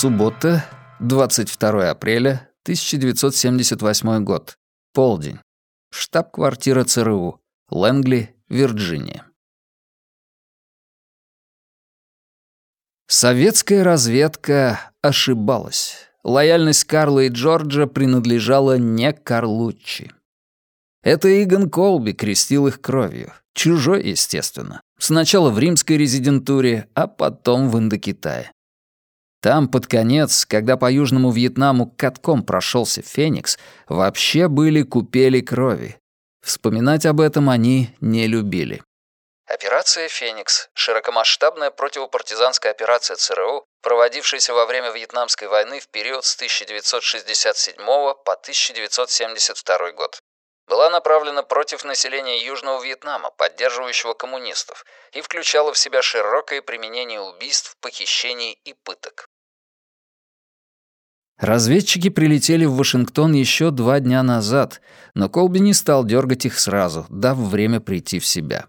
Суббота, 22 апреля 1978 год. Полдень. Штаб-квартира ЦРУ. Лэнгли, Вирджиния. Советская разведка ошибалась. Лояльность Карла и Джорджа принадлежала не Карлуччи. Это Игон Колби крестил их кровью. Чужой, естественно. Сначала в римской резидентуре, а потом в Индокитае. Там, под конец, когда по Южному Вьетнаму катком прошелся Феникс, вообще были купели крови. Вспоминать об этом они не любили. Операция «Феникс» — широкомасштабная противопартизанская операция ЦРУ, проводившаяся во время Вьетнамской войны в период с 1967 по 1972 год. Была направлена против населения Южного Вьетнама, поддерживающего коммунистов, и включала в себя широкое применение убийств, похищений и пыток. Разведчики прилетели в Вашингтон еще два дня назад, но Колби не стал дергать их сразу, дав время прийти в себя.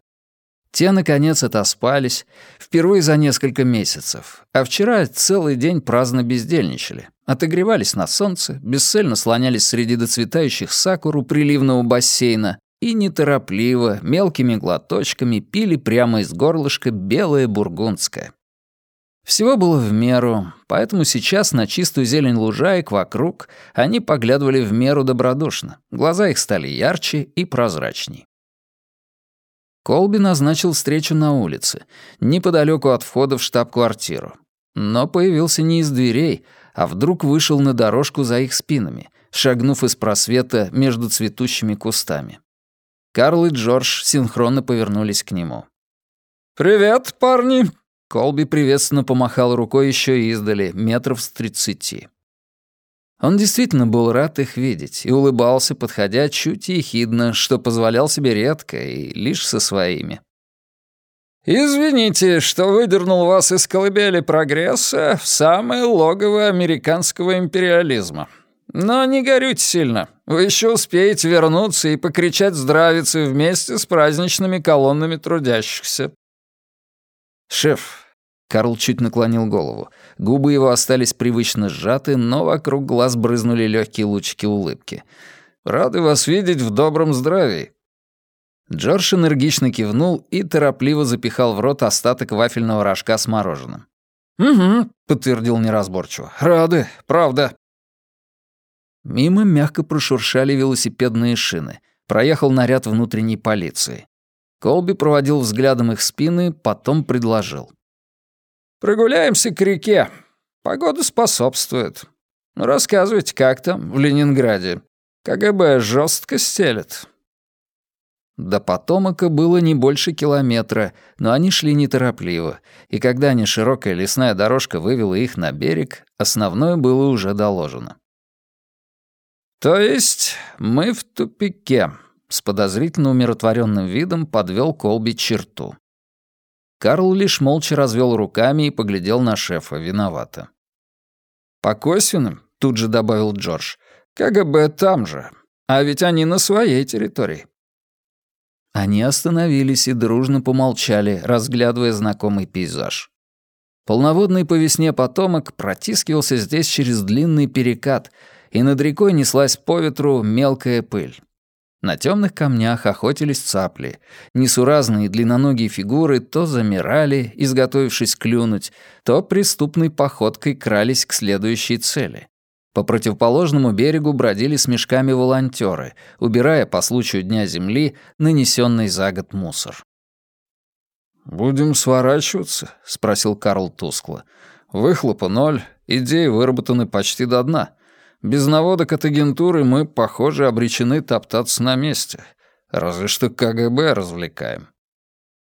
Те, наконец, отоспались, впервые за несколько месяцев, а вчера целый день праздно бездельничали. Отогревались на солнце, бесцельно слонялись среди доцветающих сакур у приливного бассейна и неторопливо, мелкими глоточками пили прямо из горлышка белое бургундское. Всего было в меру, поэтому сейчас на чистую зелень лужаек вокруг они поглядывали в меру добродушно. Глаза их стали ярче и прозрачней. Колби назначил встречу на улице, неподалеку от входа в штаб-квартиру. Но появился не из дверей, а вдруг вышел на дорожку за их спинами, шагнув из просвета между цветущими кустами. Карл и Джордж синхронно повернулись к нему. «Привет, парни!» Колби приветственно помахал рукой еще издали, метров с тридцати. Он действительно был рад их видеть и улыбался, подходя чуть ехидно, что позволял себе редко и лишь со своими. «Извините, что выдернул вас из колыбели прогресса в самое логово американского империализма. Но не горюйте сильно. Вы еще успеете вернуться и покричать здравицы вместе с праздничными колоннами трудящихся». «Шеф, Карл чуть наклонил голову. Губы его остались привычно сжаты, но вокруг глаз брызнули легкие лучики улыбки. «Рады вас видеть в добром здравии». Джордж энергично кивнул и торопливо запихал в рот остаток вафельного рожка с мороженым. «Угу», — подтвердил неразборчиво. «Рады, правда». Мимо мягко прошуршали велосипедные шины. Проехал наряд внутренней полиции. Колби проводил взглядом их спины, потом предложил. Прогуляемся к реке. Погода способствует. Ну, рассказывайте, как там, в Ленинграде. КГБ жестко стелет». До Потомака было не больше километра, но они шли неторопливо, и когда неширокая лесная дорожка вывела их на берег, основное было уже доложено. «То есть мы в тупике», — с подозрительно умиротворенным видом подвел Колби черту. Карл лишь молча развел руками и поглядел на шефа виновато. «По косвенным», — тут же добавил Джордж, — «КГБ там же, а ведь они на своей территории». Они остановились и дружно помолчали, разглядывая знакомый пейзаж. Полноводный по весне потомок протискивался здесь через длинный перекат, и над рекой неслась по ветру мелкая пыль. На темных камнях охотились цапли. Несуразные длинноногие фигуры то замирали, изготовившись клюнуть, то преступной походкой крались к следующей цели. По противоположному берегу бродили с мешками волонтеры, убирая по случаю Дня Земли нанесенный за год мусор. «Будем сворачиваться?» — спросил Карл тускло. «Выхлопа ноль, идеи выработаны почти до дна. Без наводок от агентуры мы, похоже, обречены топтаться на месте. Разве что КГБ развлекаем».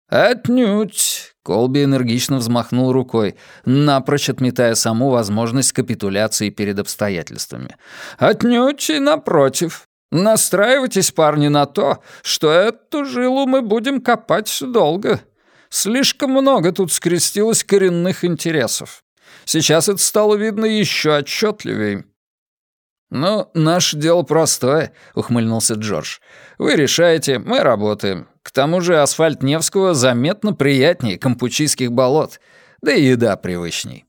«Отнюдь!» — Колби энергично взмахнул рукой, напрочь отметая саму возможность капитуляции перед обстоятельствами. «Отнюдь и напротив. Настраивайтесь, парни, на то, что эту жилу мы будем копать долго. Слишком много тут скрестилось коренных интересов. Сейчас это стало видно еще отчетливее. «Ну, наше дело простое», — ухмыльнулся Джордж. «Вы решаете, мы работаем. К тому же асфальт Невского заметно приятнее кампучийских болот, да и еда привычней».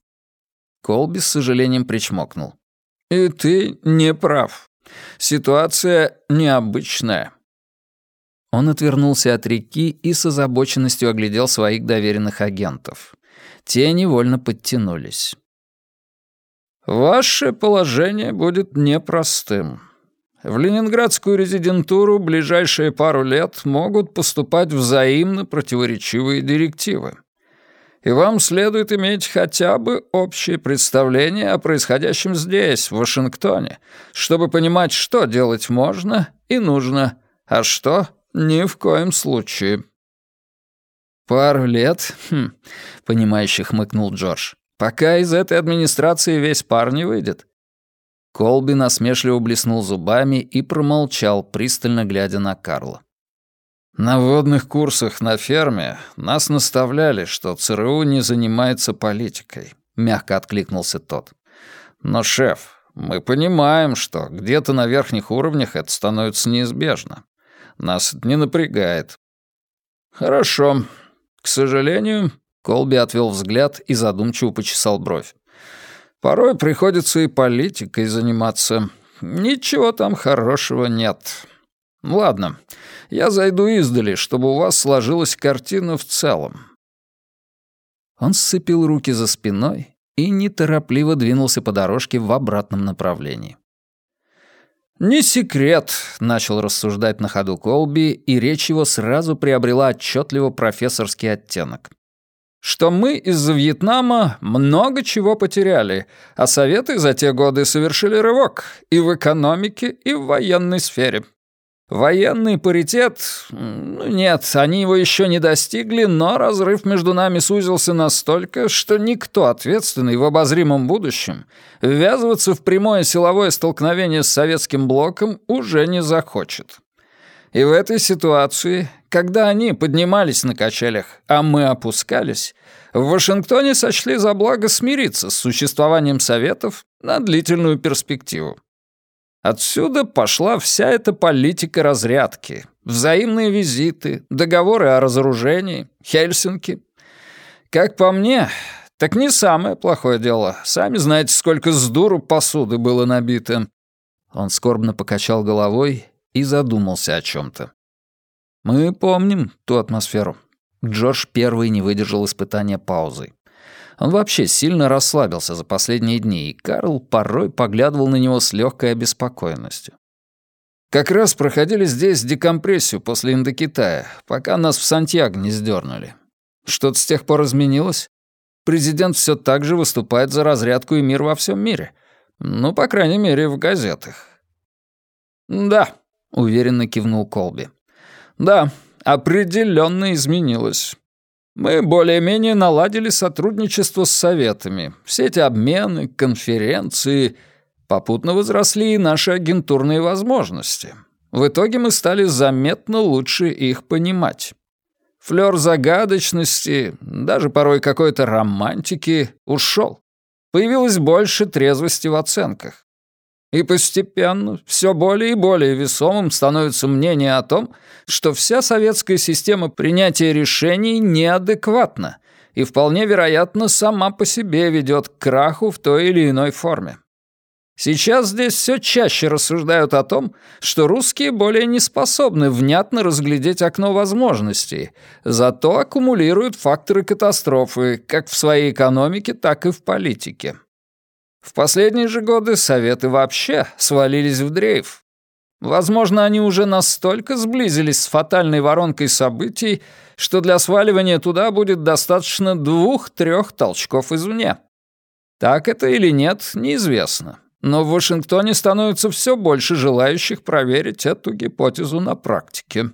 Колби с сожалением причмокнул. «И ты не прав. Ситуация необычная». Он отвернулся от реки и с озабоченностью оглядел своих доверенных агентов. Те невольно подтянулись. «Ваше положение будет непростым. В ленинградскую резидентуру ближайшие пару лет могут поступать взаимно противоречивые директивы. И вам следует иметь хотя бы общее представление о происходящем здесь, в Вашингтоне, чтобы понимать, что делать можно и нужно, а что ни в коем случае. «Пару лет?» хм, — понимающе хмыкнул Джордж. «Пока из этой администрации весь пар не выйдет». Колби насмешливо блеснул зубами и промолчал, пристально глядя на Карла. «На водных курсах на ферме нас наставляли, что ЦРУ не занимается политикой», — мягко откликнулся тот. «Но, шеф, мы понимаем, что где-то на верхних уровнях это становится неизбежно. Нас это не напрягает». «Хорошо. К сожалению...» — Колби отвел взгляд и задумчиво почесал бровь. «Порой приходится и политикой заниматься. Ничего там хорошего нет. Ладно, я зайду издали, чтобы у вас сложилась картина в целом». Он сцепил руки за спиной и неторопливо двинулся по дорожке в обратном направлении. «Не секрет», — начал рассуждать на ходу Колби, и речь его сразу приобрела отчетливо профессорский оттенок. «Что мы из-за Вьетнама много чего потеряли, а Советы за те годы совершили рывок и в экономике, и в военной сфере. Военный паритет... Ну, нет, они его еще не достигли, но разрыв между нами сузился настолько, что никто ответственный в обозримом будущем ввязываться в прямое силовое столкновение с советским блоком уже не захочет. И в этой ситуации, когда они поднимались на качелях, а мы опускались, в Вашингтоне сочли за благо смириться с существованием Советов на длительную перспективу. Отсюда пошла вся эта политика разрядки. Взаимные визиты, договоры о разоружении, Хельсинки. Как по мне, так не самое плохое дело. Сами знаете, сколько с дуру посуды было набито. Он скорбно покачал головой и задумался о чем то Мы помним ту атмосферу. Джордж первый не выдержал испытания паузой. Он вообще сильно расслабился за последние дни, и Карл порой поглядывал на него с легкой обеспокоенностью. «Как раз проходили здесь декомпрессию после Индокитая, пока нас в Сантьяго не сдернули. Что-то с тех пор изменилось? Президент все так же выступает за разрядку и мир во всем мире. Ну, по крайней мере, в газетах». «Да», — уверенно кивнул Колби. «Да, определенно изменилось. Мы более-менее наладили сотрудничество с советами. Все эти обмены, конференции. Попутно возросли и наши агентурные возможности. В итоге мы стали заметно лучше их понимать. Флёр загадочности, даже порой какой-то романтики ушел. Появилось больше трезвости в оценках. И постепенно все более и более весомым становится мнение о том, что вся советская система принятия решений неадекватна и вполне вероятно сама по себе ведет к краху в той или иной форме. Сейчас здесь все чаще рассуждают о том, что русские более не способны внятно разглядеть окно возможностей, зато аккумулируют факторы катастрофы как в своей экономике, так и в политике. В последние же годы Советы вообще свалились в дрейф. Возможно, они уже настолько сблизились с фатальной воронкой событий, что для сваливания туда будет достаточно двух-трех толчков извне. Так это или нет, неизвестно. Но в Вашингтоне становится все больше желающих проверить эту гипотезу на практике.